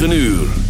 9 uur.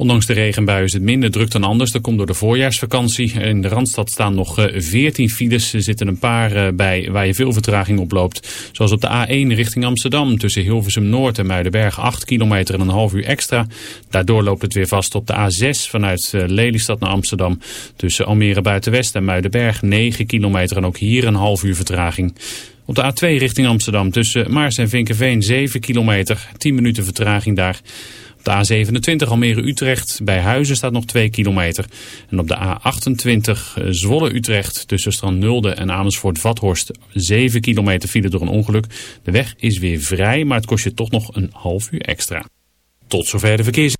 Ondanks de regenbui is het minder druk dan anders. Dat komt door de voorjaarsvakantie. In de Randstad staan nog 14 eh, files. Er zitten een paar eh, bij waar je veel vertraging oploopt. Zoals op de A1 richting Amsterdam. Tussen Hilversum Noord en Muidenberg 8 kilometer en een half uur extra. Daardoor loopt het weer vast op de A6 vanuit eh, Lelystad naar Amsterdam. Tussen Almere Buitenwest en Muidenberg 9 kilometer en ook hier een half uur vertraging. Op de A2 richting Amsterdam tussen Maars en Vinkenveen 7 kilometer. 10 minuten vertraging daar. De A27 Almere-Utrecht bij Huizen staat nog 2 kilometer. En op de A28 eh, Zwolle-Utrecht tussen Strand-Nulde en Amersfoort-Vathorst 7 kilometer file door een ongeluk. De weg is weer vrij, maar het kost je toch nog een half uur extra. Tot zover de verkeers.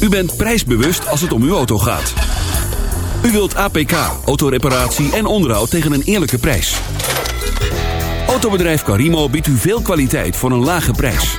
U bent prijsbewust als het om uw auto gaat. U wilt APK, autoreparatie en onderhoud tegen een eerlijke prijs. Autobedrijf Carimo biedt u veel kwaliteit voor een lage prijs.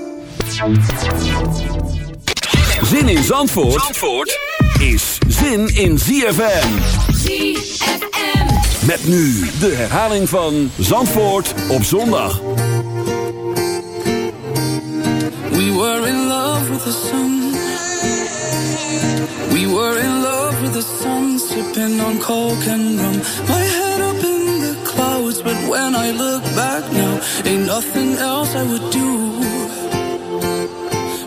Zin in Zandvoort, Zandvoort is zin in ZFM. ZFM. Met nu de herhaling van Zandvoort op zondag. We were in love with the sun. We were in love with the sun, sipping on coke and rum. My head up in the clouds, but when I look back now, ain't nothing else I would do.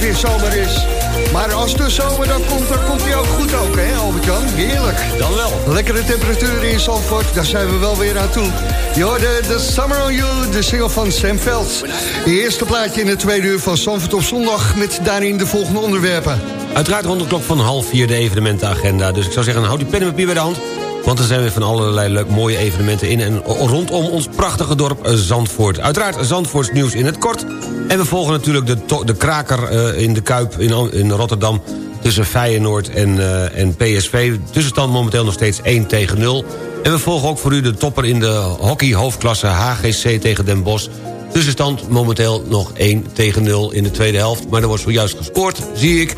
Het weer zomer is. Maar als de zomer dan komt, dan komt hij ook goed ook, hè Albert-Jan? Heerlijk. Dan wel. Lekkere temperaturen in Zandvoort, daar zijn we wel weer aan toe. Je hoorde The Summer on You, de single van Sam Veld. De eerste plaatje in het tweede uur van Zandvoort op zondag... met daarin de volgende onderwerpen. Uiteraard rond de klok van half vier de evenementenagenda. Dus ik zou zeggen, houd die pen en papier bij de hand. Want er zijn weer van allerlei leuk mooie evenementen in... en rondom ons prachtige dorp eh, Zandvoort. Uiteraard Zandvoorts nieuws in het kort. En we volgen natuurlijk de, de kraker eh, in de Kuip in, in Rotterdam... tussen Feyenoord en, eh, en PSV. Tussenstand momenteel nog steeds 1 tegen 0. En we volgen ook voor u de topper in de hockey hoofdklasse HGC tegen Den Bosch... Tussenstand momenteel nog 1 tegen 0 in de tweede helft. Maar er wordt zojuist gescoord, zie ik.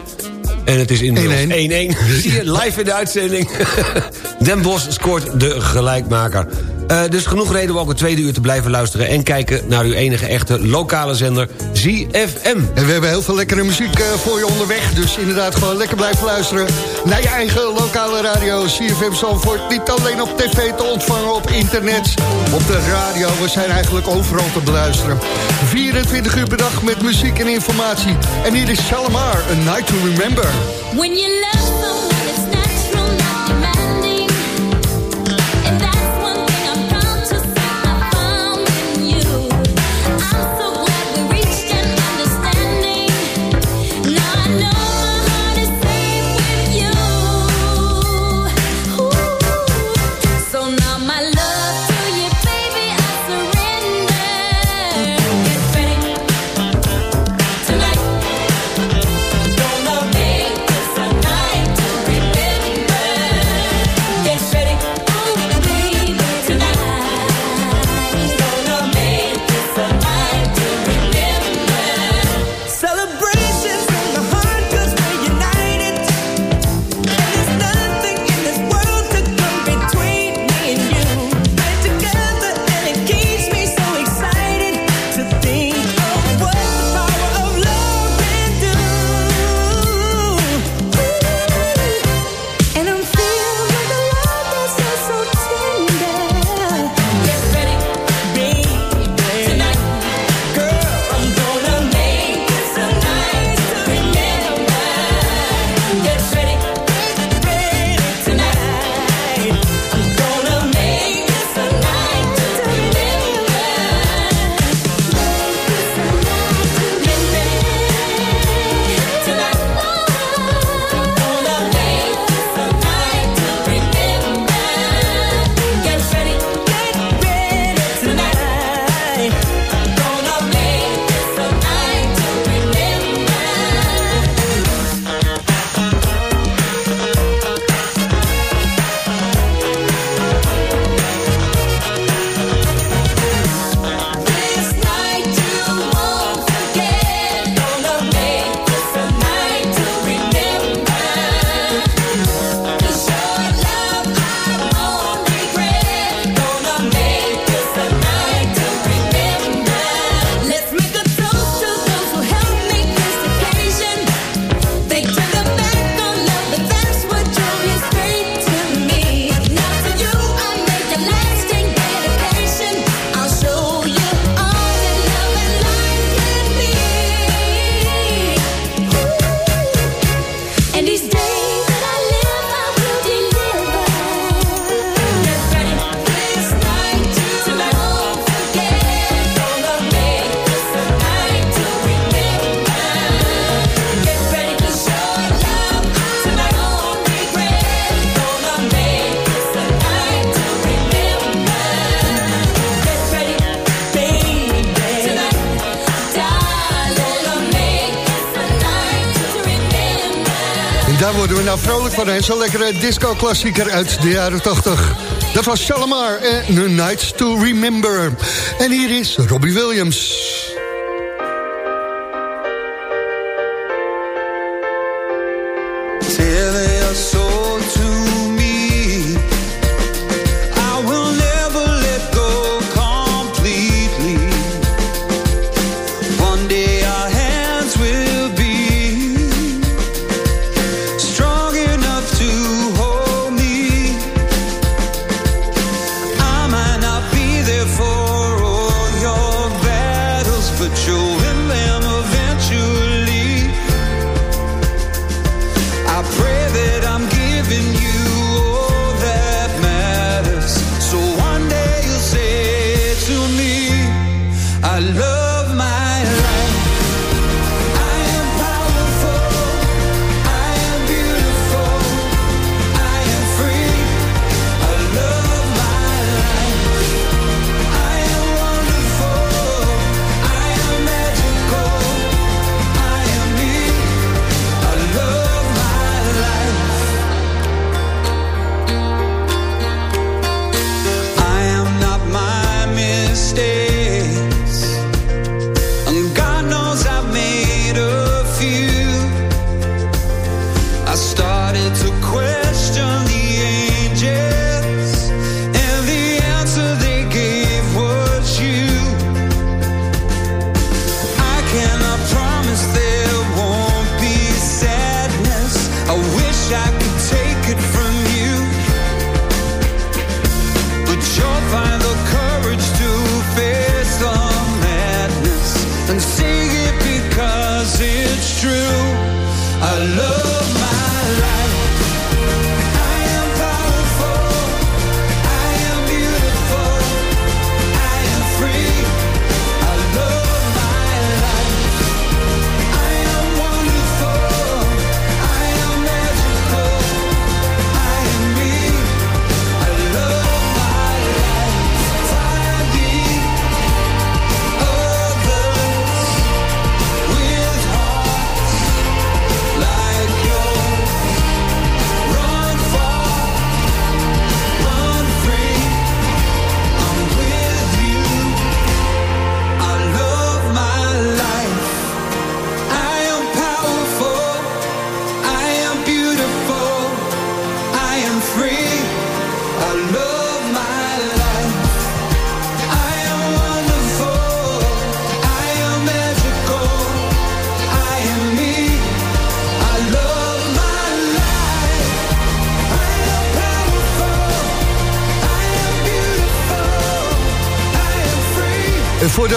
En het is inmiddels 1-1. 1-1. Zie je, live in de uitzending. Den Bosch scoort de gelijkmaker. Eh, dus genoeg reden om ook het tweede uur te blijven luisteren... en kijken naar uw enige echte lokale zender, ZFM. En we hebben heel veel lekkere muziek eh, voor je onderweg. Dus inderdaad gewoon lekker blijven luisteren naar je eigen lokale radio. CFM Zandvoort, niet alleen op tv te ontvangen, op internet, op de radio. We zijn eigenlijk overal te beluisteren. 24 uur per dag met muziek en informatie. En hier is Shalimar, A Night to Remember. When you love someone, van. hè. Zo'n lekkere disco-klassieker uit de jaren 80. Dat was Shalimar en The Nights to Remember. En hier is Robbie Williams.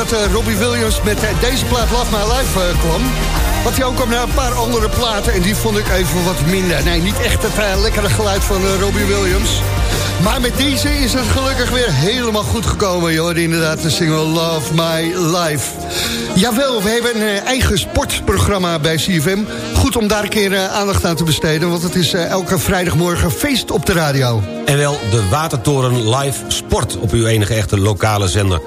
Voordat eh, Robbie Williams met eh, deze plaat Love My Life eh, kwam... had hij ook al naar een paar andere platen... en die vond ik even wat minder. Nee, niet echt het lekkere geluid van Robbie Williams. Maar met deze is het gelukkig weer helemaal goed gekomen. Hoorde inderdaad de single Love My Life. Jawel, we hebben een eigen sportprogramma bij CFM. Goed om daar een keer aandacht aan te besteden... want het is elke vrijdagmorgen feest op de radio. En wel de Watertoren Live Sport op uw enige echte lokale zender.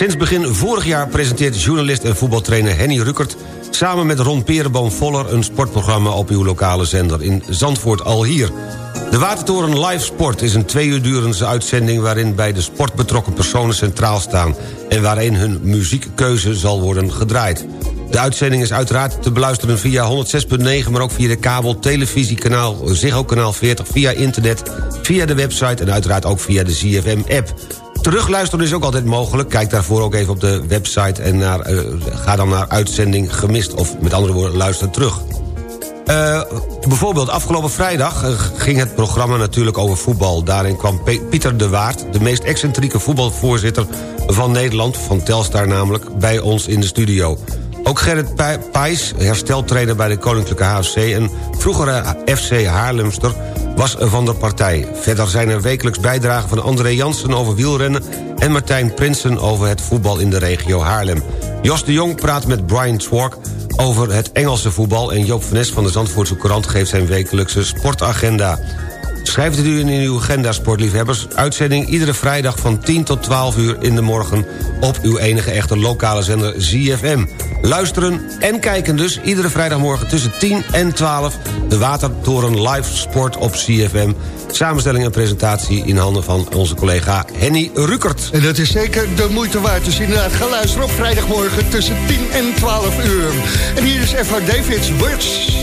Sinds begin vorig jaar presenteert journalist en voetbaltrainer Henny Ruckert... samen met Ron Perenboom-Voller een sportprogramma op uw lokale zender... in Zandvoort al hier. De Watertoren Live Sport is een twee uur durende uitzending... waarin bij de sport betrokken personen centraal staan... en waarin hun muziekkeuze zal worden gedraaid. De uitzending is uiteraard te beluisteren via 106.9... maar ook via de kabel, televisiekanaal, Ziggo kanaal 40... via internet, via de website en uiteraard ook via de ZFM-app. Terugluisteren is ook altijd mogelijk. Kijk daarvoor ook even op de website en naar, eh, ga dan naar uitzending gemist... of met andere woorden, luister terug. Eh, bijvoorbeeld afgelopen vrijdag eh, ging het programma natuurlijk over voetbal. Daarin kwam Pieter de Waard, de meest excentrieke voetbalvoorzitter van Nederland... van Telstar namelijk, bij ons in de studio. Ook Gerrit Pij- Pijs, hersteltrainer bij de Koninklijke HFC... en vroegere FC Haarlemster was van de partij. Verder zijn er wekelijks bijdragen van André Jansen over wielrennen... en Martijn Prinsen over het voetbal in de regio Haarlem. Jos de Jong praat met Brian Swark over het Engelse voetbal... en Joop van Nes van de Zandvoortse Courant geeft zijn wekelijkse sportagenda. Schrijf het u in uw agenda, sportliefhebbers. Uitzending iedere vrijdag van 10 tot 12 uur in de morgen... op uw enige echte lokale zender ZFM. Luisteren en kijken dus iedere vrijdagmorgen tussen 10 en 12... de Watertoren Live Sport op ZFM. Samenstelling en presentatie in handen van onze collega Henny Rukert. En dat is zeker de moeite waard. Dus inderdaad, ga luisteren op vrijdagmorgen tussen 10 en 12 uur. En hier is F.H. Davids Words.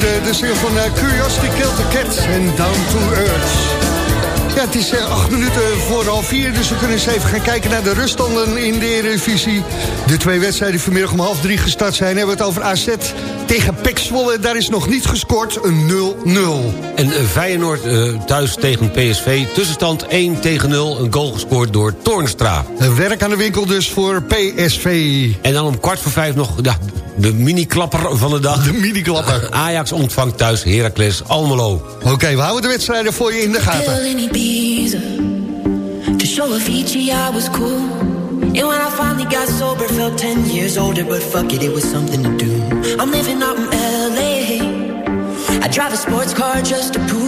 Hoorde de single van eh, Curiosity Killed the Cat en Down to Earth. Ja, het is eh, acht minuten voor half vier, dus we kunnen eens even gaan kijken naar de ruststanden in de Eredivisie. De twee wedstrijden die vanmiddag om half drie gestart zijn, hebben we het over AZ tegen PEC Zwolle. Daar is nog niet gescoord, een 0-0. En eh, Feyenoord thuis tegen PSV. Tussenstand 1 tegen 0. Een goal gescoord door Toornstra. Werk aan de winkel dus voor PSV. En dan om kwart voor vijf nog ja, de mini-klapper van de dag. De mini-klapper. Ajax ontvangt thuis Heracles Almelo. Oké, we houden de wedstrijden voor je in de gaten. To show Avicii I was cool And when I finally got sober Felt 10 years older But fuck it, it was something to do I'm living out in L.A. I drive a sports car just to prove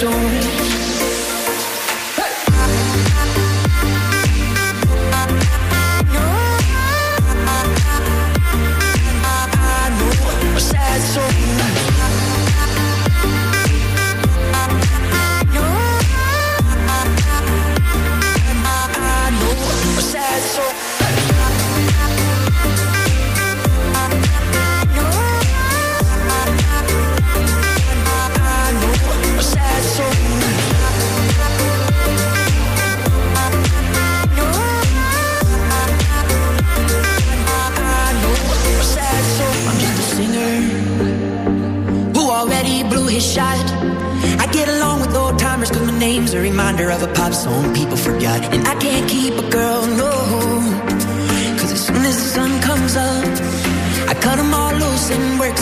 sad name's a reminder of a pop song people forgot. And I can't keep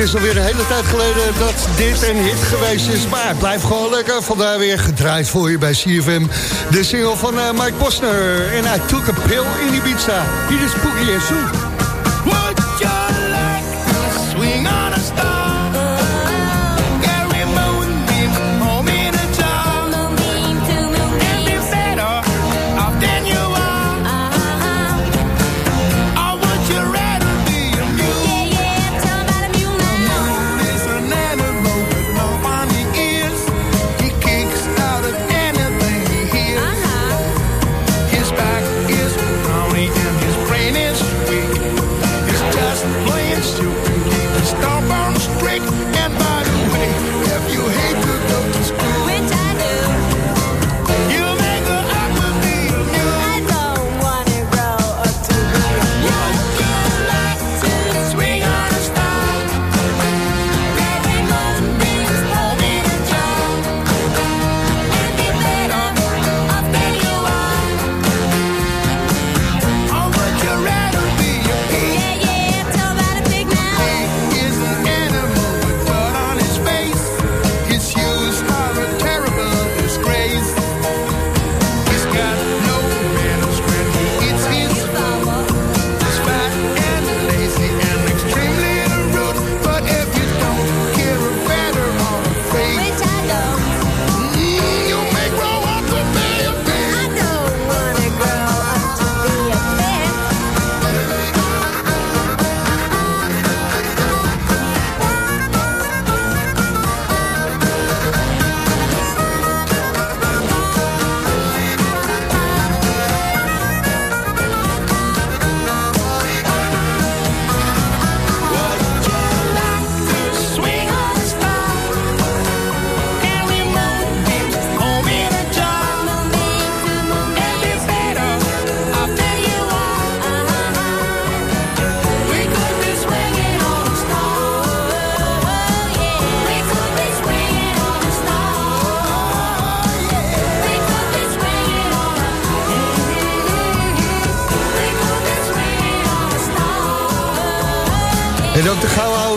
Is alweer een hele tijd geleden dat dit een hit geweest is. Maar het blijft gewoon lekker. Vandaar weer gedraaid voor je bij CFM. De single van eh, Mike Posner. En I took a pill in Ibiza. Hier is Boogie en Sue.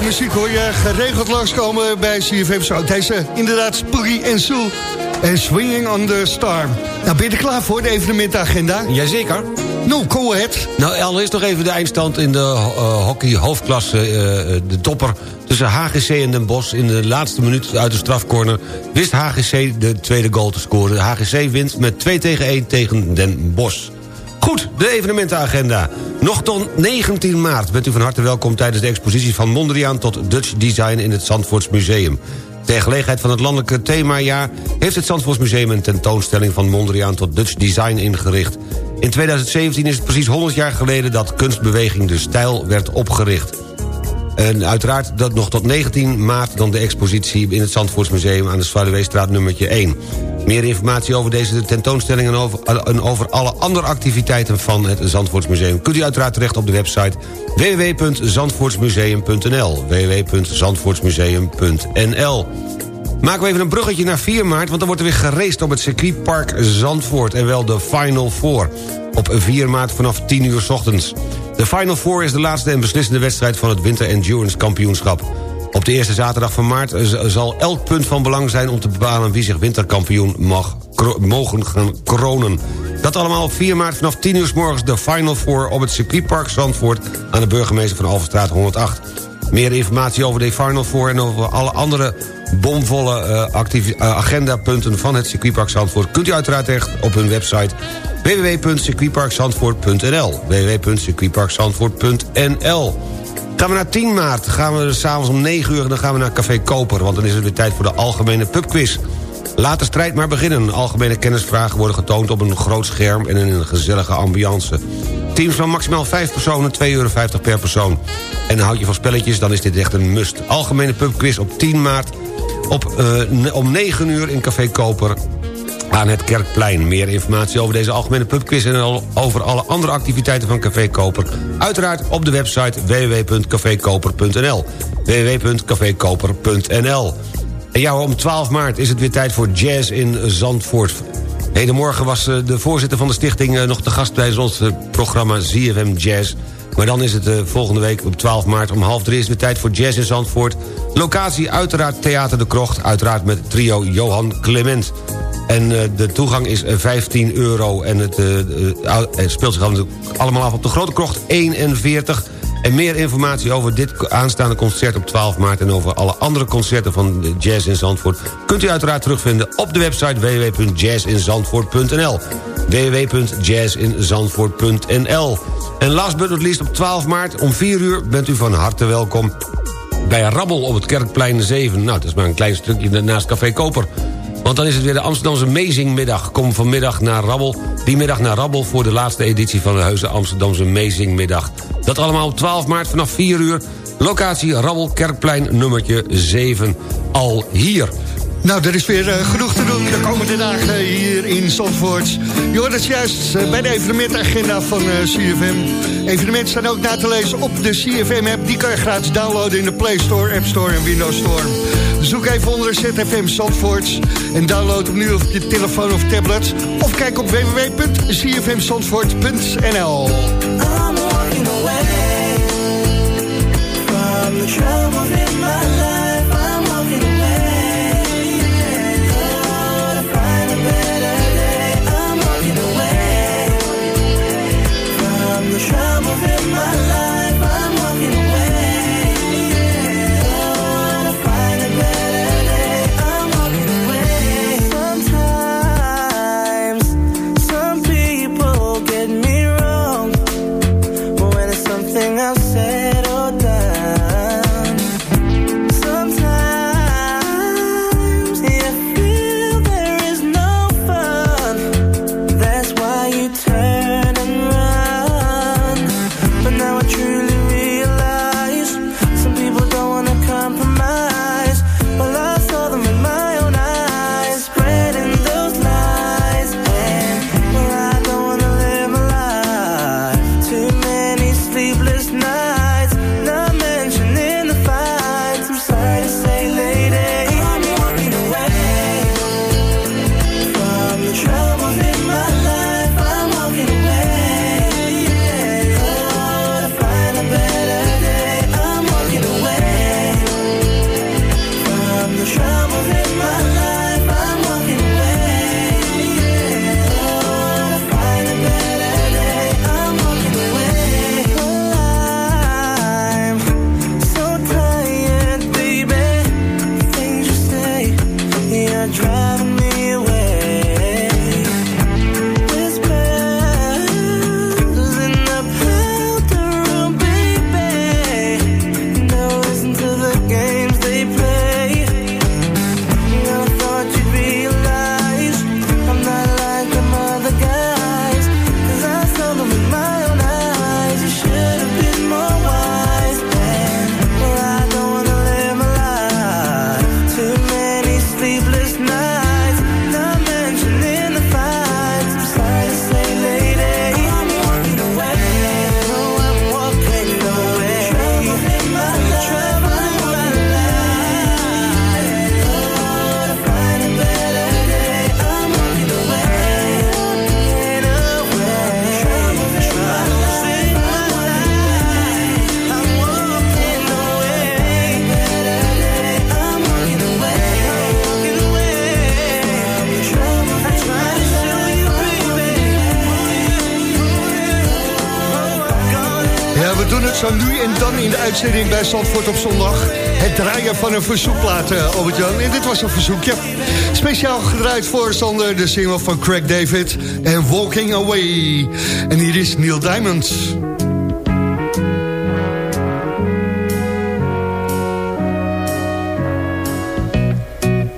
Muziek hoor je geregeld langskomen bij CFM Zo. Deze inderdaad Spooky en Sue en Swinging on the Star. Nou, ben je er klaar voor, de evenementagenda? Jazeker. Nou, go ahead. Nou, allereerst nog even de eindstand in de eh, hockey hoofdklasse. eh, de topper tussen HGC en Den Bosch. In de laatste minuut uit de strafcorner wist HGC de tweede goal te scoren. De HGC wint met 2 tegen 1 tegen Den Bosch. Goed, de evenementenagenda. Nog tot 19 maart bent u van harte welkom... tijdens de expositie van Mondriaan tot Dutch Design... in het Zandvoorts Museum. Ter gelegenheid van het landelijke themajaar... heeft het Zandvoorts Museum een tentoonstelling van Mondriaan tot Dutch Design ingericht. In 2017 is het precies 100 jaar geleden... dat kunstbeweging De Stijl werd opgericht. En uiteraard dat nog tot 19 maart dan de expositie in het Zandvoortsmuseum aan de Zwaluweestraat nummertje 1. Meer informatie over deze tentoonstelling en over, en over alle andere activiteiten van het Zandvoortsmuseum... kunt u uiteraard terecht op de website www.zandvoortsmuseum.nl www.zandvoortsmuseum.nl Maken we even een bruggetje naar 4 maart... want dan wordt er weer geraced op het circuitpark Zandvoort... en wel de Final Four op 4 maart vanaf 10 uur 's ochtends. De Final Four is de laatste en beslissende wedstrijd... van het Winter Endurance Kampioenschap. Op de eerste zaterdag van maart zal elk punt van belang zijn... om te bepalen wie zich winterkampioen mag, mogen gaan kronen. Dat allemaal op 4 maart vanaf 10 uur s morgens... de Final Four op het circuitpark Zandvoort... aan de burgemeester van Alverstraat 108. Meer informatie over de Final Four en over alle andere bomvolle eh, eh, agendapunten van het circuitpark Zandvoort... kunt u uiteraard terecht op hun website www.circuitparkzandvoort.nl www.circuitparkzandvoort.nl Gaan we naar 10 maart, gaan we s'avonds om 9 uur... dan gaan we naar Café Koper, want dan is het weer tijd voor de algemene pubquiz. Laat de strijd maar beginnen. Algemene kennisvragen worden getoond op een groot scherm... en in een gezellige ambiance. Teams van maximaal 5 personen, 2,50 euro per persoon. En houd je van spelletjes, dan is dit echt een must. Algemene pubquiz op 10 maart op, eh, om 9 uur in Café Koper aan het Kerkplein. Meer informatie over deze algemene pubquiz... en over alle andere activiteiten van Café Koper... uiteraard op de website www.cafekoper.nl www.cafekoper.nl En ja, om 12 maart is het weer tijd voor jazz in Zandvoort. Hedenmorgen was eh, de voorzitter van de stichting eh, nog te gast... bij ons eh, programma ZFM Jazz... Maar dan is het volgende week op 12 maart om half drie... is weer tijd voor Jazz in Zandvoort. Locatie uiteraard Theater de Krocht. Uiteraard met trio Johan Clement. En de toegang is eh, 15 euro. En het speelt zich al- allemaal af op de Grote Krocht 41. En meer informatie over dit aanstaande concert op 12 maart... en over alle andere concerten van Jazz in Zandvoort... kunt u uiteraard terugvinden op de website www.jazzinzandvoort.nl www.jazzinzandvoort.nl En last but not least op 12 maart om 4 uur bent u van harte welkom bij Rabbel op het Kerkplein 7. Nou, dat is maar een klein stukje naast Café Koper. Want dan is het weer de Amsterdamse Amazingmiddag. Kom vanmiddag naar Rabbel. Die middag naar Rabbel voor de laatste editie van de Heuse Amsterdamse Amazingmiddag. Dat allemaal op 12 maart vanaf 4 uur. Locatie Rabbel Kerkplein nummertje 7. Al hier. Nou, er is weer eh, genoeg te doen de komende dagen hier in Zandvoort. Je hoort het juist eh, bij de evenementagenda van eh, CFM. Evenementen staan ook na te lezen op de CFM-app. Die kan je gratis downloaden in de Play Store, App Store en Windows Store. Zoek even onder ZFM Zandvoort en download hem nu op je telefoon of tablet. Of kijk op life. Uitzending bij Zandvoort op zondag. Het draaien van een verzoekplaat, eh, Albert-Jan. En dit was een verzoekje. Speciaal gedraaid voor Sander, de single van Craig David en Walking Away. En hier is Neil Diamond.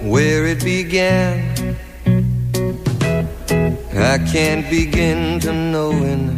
where it began. I can't begin to knowing,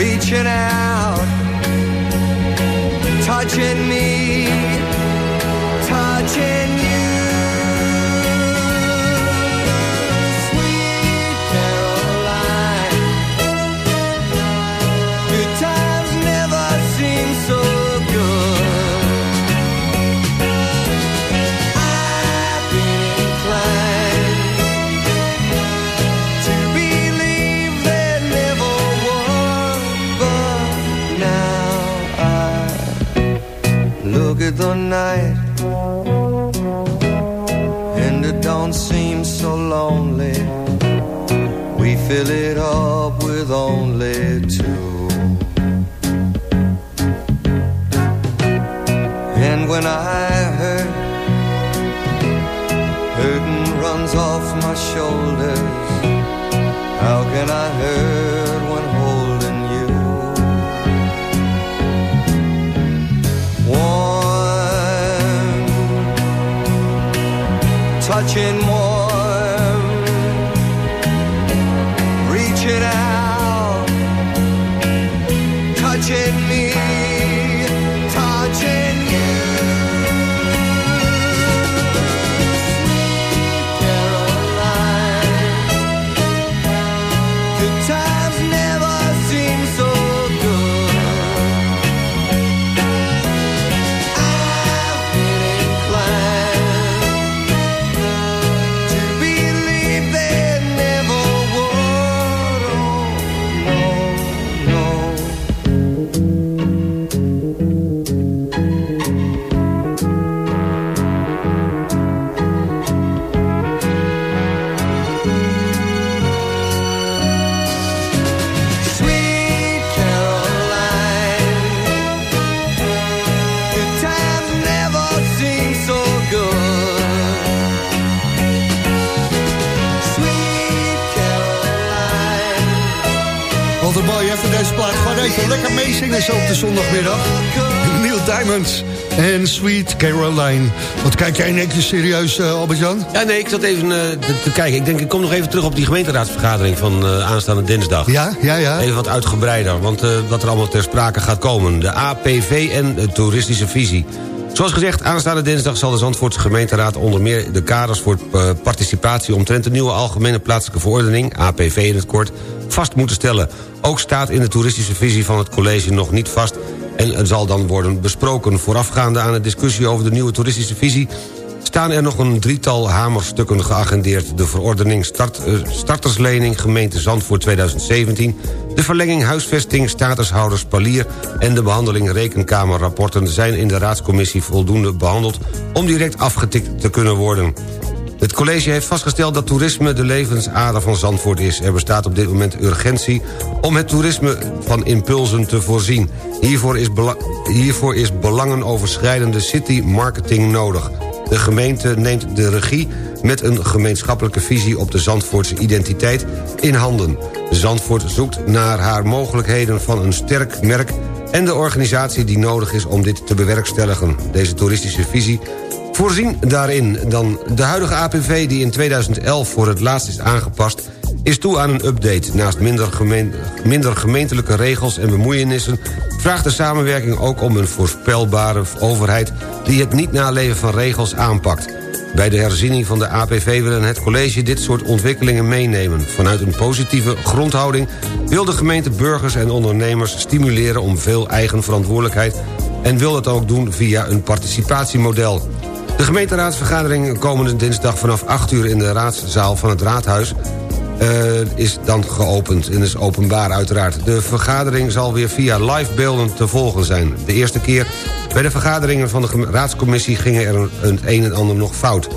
reaching out, touching me, touching you. Fill it up with only two. Zondagmiddag. Neil Diamond en Sweet Caroline. Wat kijk jij keer serieus, eh, Albert-Jan? Ja, nee, ik zat even eh, te, te kijken. Ik denk, ik kom nog even terug op die gemeenteraadsvergadering van eh, aanstaande dinsdag. Ja, ja, ja. Even wat uitgebreider, want wat er allemaal ter sprake gaat komen. De APV en de toeristische visie. Zoals gezegd, aanstaande dinsdag zal de Zandvoortse gemeenteraad... onder meer de kaders voor eh, participatie... omtrent de nieuwe Algemene Plaatselijke Verordening... APV in het kort, vast moeten stellen. Ook staat in de toeristische visie van het college nog niet vast... en het zal dan worden besproken. Voorafgaande aan de discussie over de nieuwe toeristische visie staan er nog een drietal hamerstukken geagendeerd. De verordening start, eh, starterslening gemeente Zandvoort 2017... de verlenging huisvesting statushouders Palier... en de behandeling rekenkamerrapporten zijn in de raadscommissie voldoende behandeld... om direct afgetikt te kunnen worden. Het college heeft vastgesteld dat toerisme de levensader van Zandvoort is. Er bestaat op dit moment urgentie om het toerisme van impulsen te voorzien. Hiervoor is, hiervoor is belangenoverschrijdende city marketing nodig. De gemeente neemt de regie met een gemeenschappelijke visie op de Zandvoortse identiteit in handen. Zandvoort zoekt naar haar mogelijkheden van een sterk merk en de organisatie die nodig is om dit te bewerkstelligen. Deze toeristische visie Voorzien daarin dan de huidige APV die in 2011 voor het laatst is aangepast... is toe aan een update. Naast minder, gemeen, minder gemeentelijke regels en bemoeienissen... vraagt de samenwerking ook om een voorspelbare overheid... die het niet naleven van regels aanpakt. Bij de herziening van de APV willen het college dit soort ontwikkelingen meenemen. Vanuit een positieve grondhouding wil de gemeente burgers en ondernemers stimuleren... om veel eigen verantwoordelijkheid en wil dat ook doen via een participatiemodel. De gemeenteraadsvergadering komende dinsdag vanaf 8 uur in de raadszaal van het raadhuis is dan geopend en is openbaar uiteraard. De vergadering zal weer via live beelden te volgen zijn. De eerste keer bij de vergaderingen van de raadscommissie gingen er een en ander nog fout.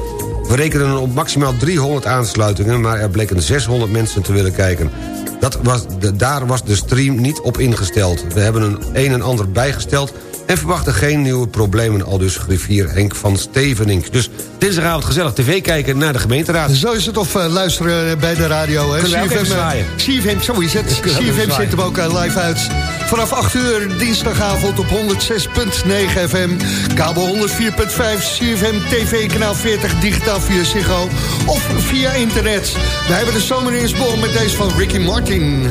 We rekenen op maximaal 300 aansluitingen, maar er bleken 600 mensen te willen kijken. Dat was daar was de stream niet op ingesteld. We hebben een een en ander bijgesteld en verwachten geen nieuwe problemen, al dus griffier Henk van Stevenink. Dus dinsdagavond gezellig tv kijken naar de gemeenteraad. Zo is het, of uh, luisteren bij de radio. CFM, zo is het. CFM zet hem ook live uit. Vanaf 8 uur dinsdagavond op 106.9 FM. Kabel 104.5, CFM TV kanaal 40, digitaal via Ziggo. Of via internet. We hebben de zomer in met deze van Ricky Martin.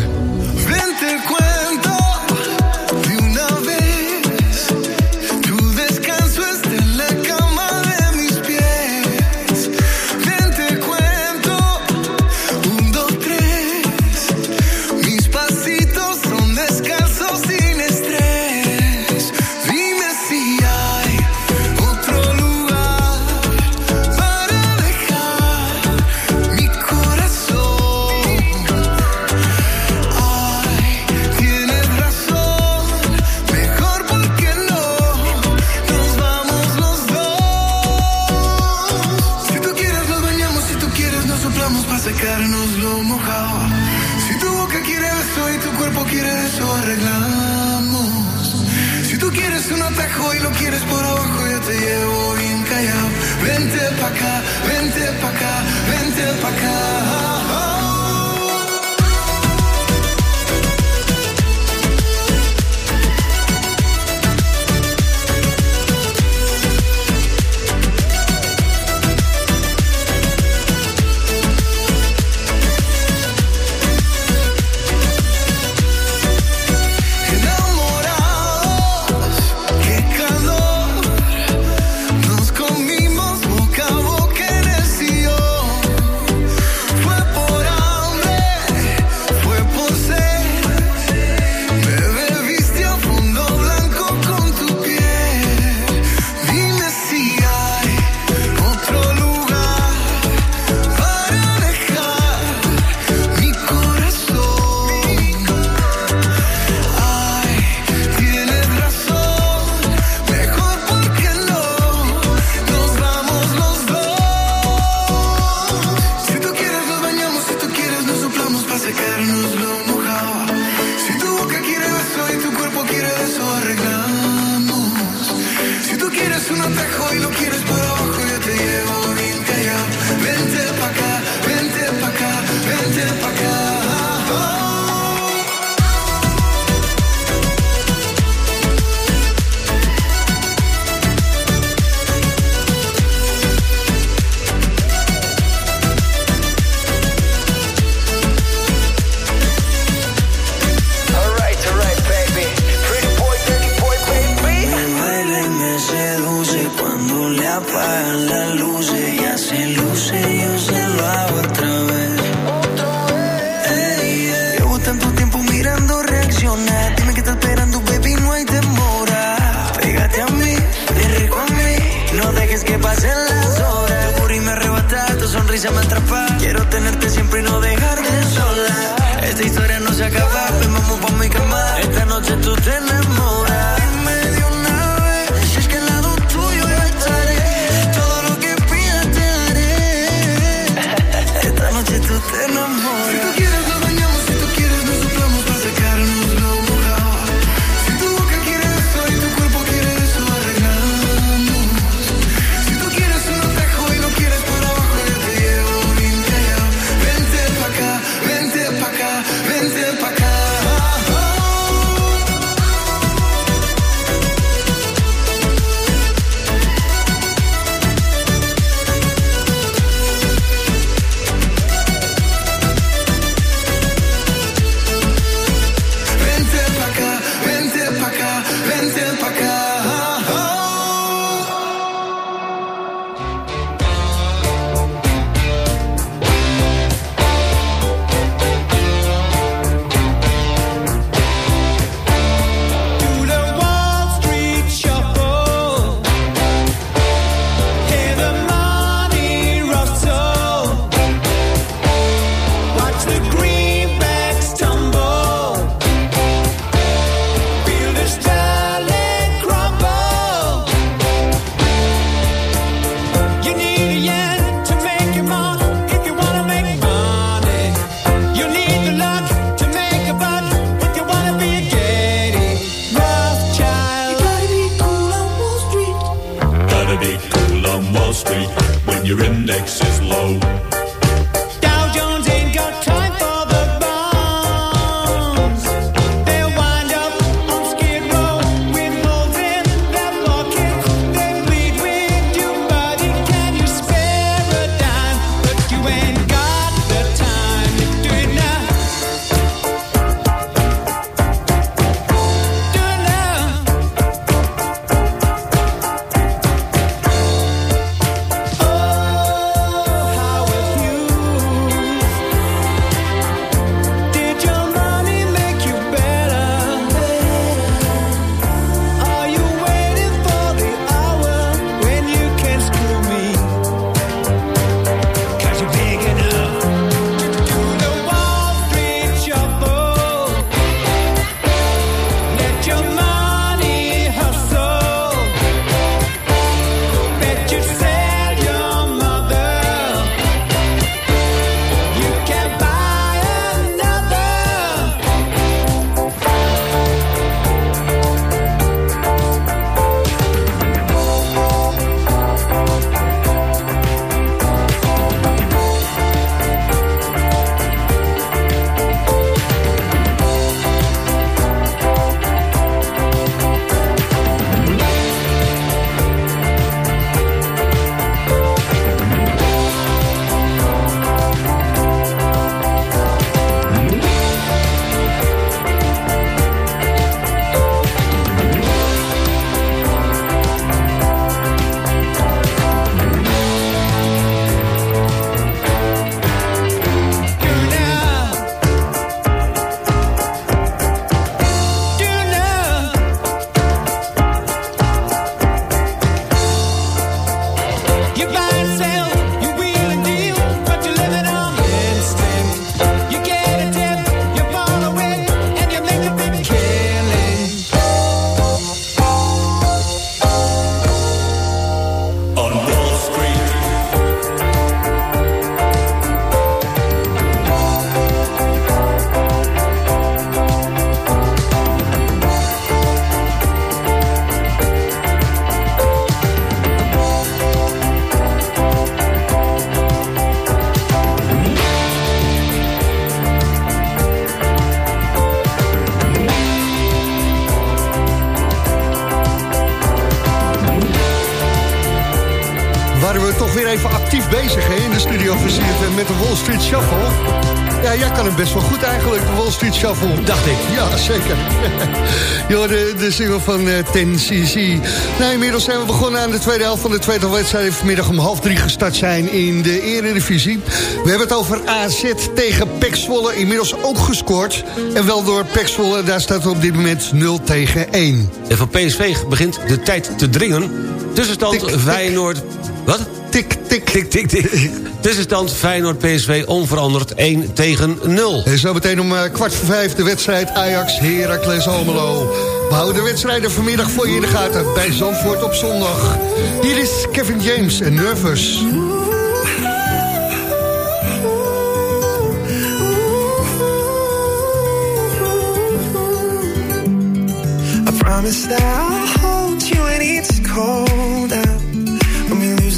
Shuffle, dacht ik. Ja, zeker. Joh, de, de single van eh, Ten CC. Nou, inmiddels zijn we begonnen aan de tweede helft van de tweede wedstrijd... vanmiddag om half drie gestart zijn in de Eredivisie. We hebben het over AZ tegen Pexwolle. Inmiddels ook gescoord. En wel door Pexwolle. Daar staat op dit moment 0 tegen 1. En van PSV begint de tijd te dringen. Tussenstand tik. Feyenoord... Wat? Tik, tik. Tik, tik, tik. Tussenstand Feyenoord PSV onveranderd 1 tegen 0. En zo meteen om eh, kwart voor vijf de wedstrijd Ajax Heracles Almelo. We houden de wedstrijden vanmiddag voor je in de gaten bij Zandvoort op zondag. Hier is Kevin James en Nervous. I promise that I'll hold you when it's cold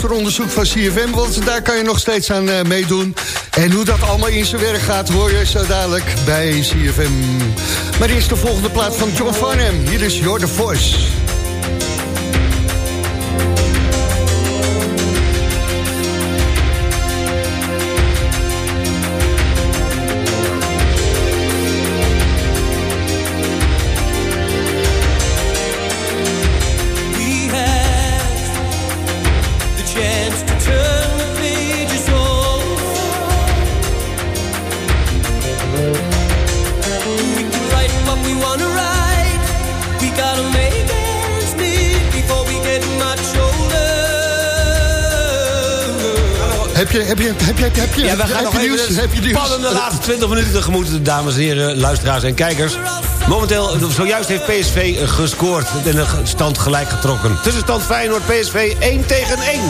luisteronderzoek van CFM... want daar kan je nog steeds aan eh, meedoen. En hoe dat allemaal in zijn werk gaat, hoor je zo dadelijk bij CFM. Maar eerst de volgende plaat van John Farnham. Hier is Your The Voice. Heb je, heb je, heb je, heb je, Ja, we gaan nog even nieuws? de Heb je spannende laatste 20 minuten tegemoet, dames en heren, luisteraars en kijkers. Momenteel, zojuist heeft PSV gescoord en de stand gelijk getrokken. Tussenstand Feyenoord PSV 1 tegen 1.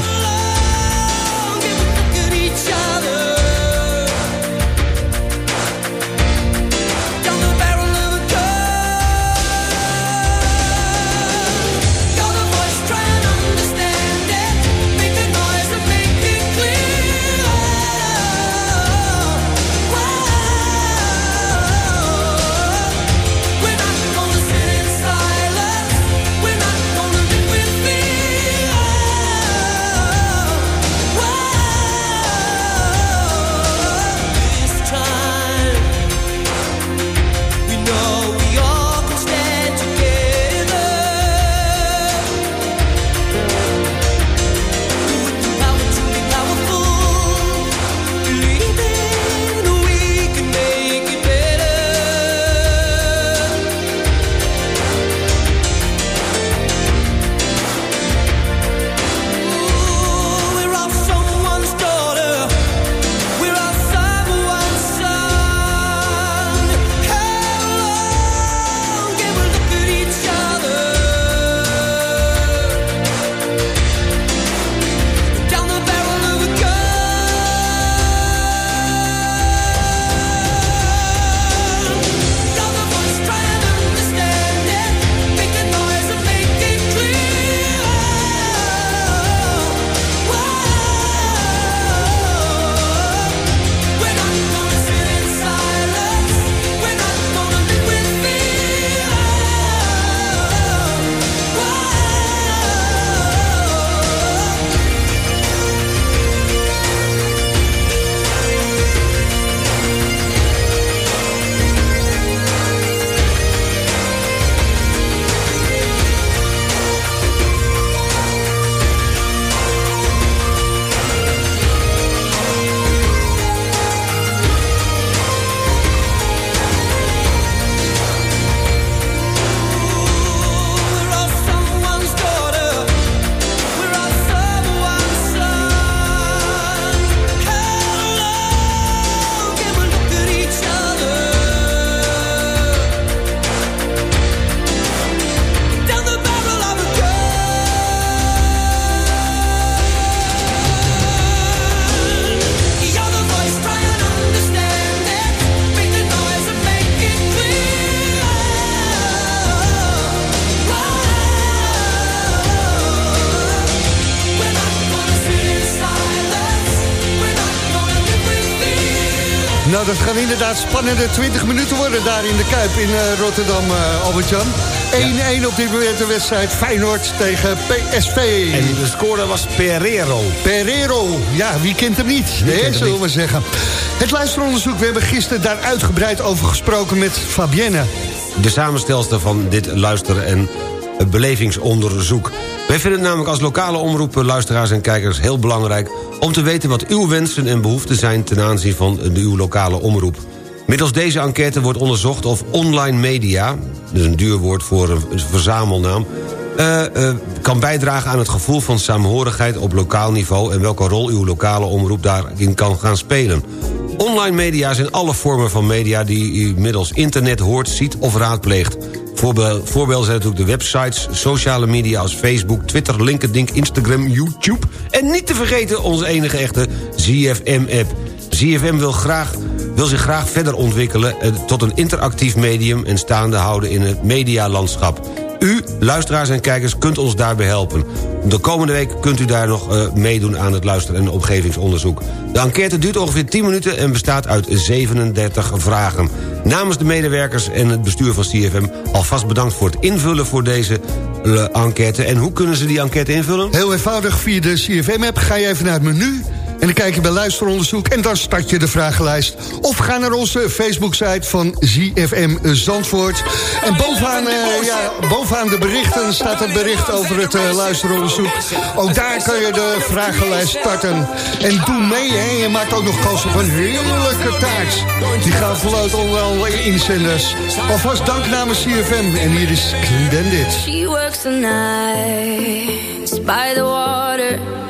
Inderdaad spannende 20 minuten worden daar in de Kuip in eh, Rotterdam, eh, Albert-Jan. 1-1 op dit moment de wedstrijd Feyenoord tegen PSV. En de score was Pereiro. Pereiro, ja, wie kent hem niet, Wie hè, zullen niet? we zeggen. Het luisteronderzoek, we hebben gisteren daar uitgebreid over gesproken met Fabienne. de samenstelster van dit luister- en belevingsonderzoek. Wij vinden het namelijk als lokale omroep, eh, luisteraars en kijkers heel belangrijk... om te weten wat uw wensen en behoeften zijn ten aanzien van uw lokale omroep. Middels deze enquête wordt onderzocht of online media... dus een duur woord voor een verzamelnaam... eh, eh, kan bijdragen aan het gevoel van saamhorigheid op lokaal niveau... en welke rol uw lokale omroep daarin kan gaan spelen. Online media zijn alle vormen van media die u middels internet hoort, ziet of raadpleegt. Voorbeeld, voorbeelden zijn natuurlijk de websites, sociale media als Facebook, Twitter, LinkedIn, Instagram, YouTube... en niet te vergeten onze enige echte ZFM-app. ZFM wil, graag, wil zich graag verder ontwikkelen eh, tot een interactief medium... en staande houden in het medialandschap. U, luisteraars en kijkers, kunt ons daarbij helpen. De komende week kunt u daar nog eh, meedoen aan het luister- en omgevingsonderzoek. De enquête duurt ongeveer 10 minuten en bestaat uit 37 vragen. Namens de medewerkers en het bestuur van CFM... alvast bedankt voor het invullen voor deze eh, enquête. En hoe kunnen ze die enquête invullen? Heel eenvoudig, via de CFM-app ga je even naar het menu... en dan kijk je bij luisteronderzoek en dan start je de vragenlijst. Of ga naar onze Facebook-site van ZFM Zandvoort. En bovenaan, eh, ja, bovenaan de berichten staat het bericht over het eh, luisteronderzoek. Ook daar kun je de vragenlijst starten. En doe mee, hè. je maakt ook nog kans op een heerlijke taart. Die gaan verloot onder alle inzenders. Alvast dank namens CFM en hier is Clean. She works the by the water.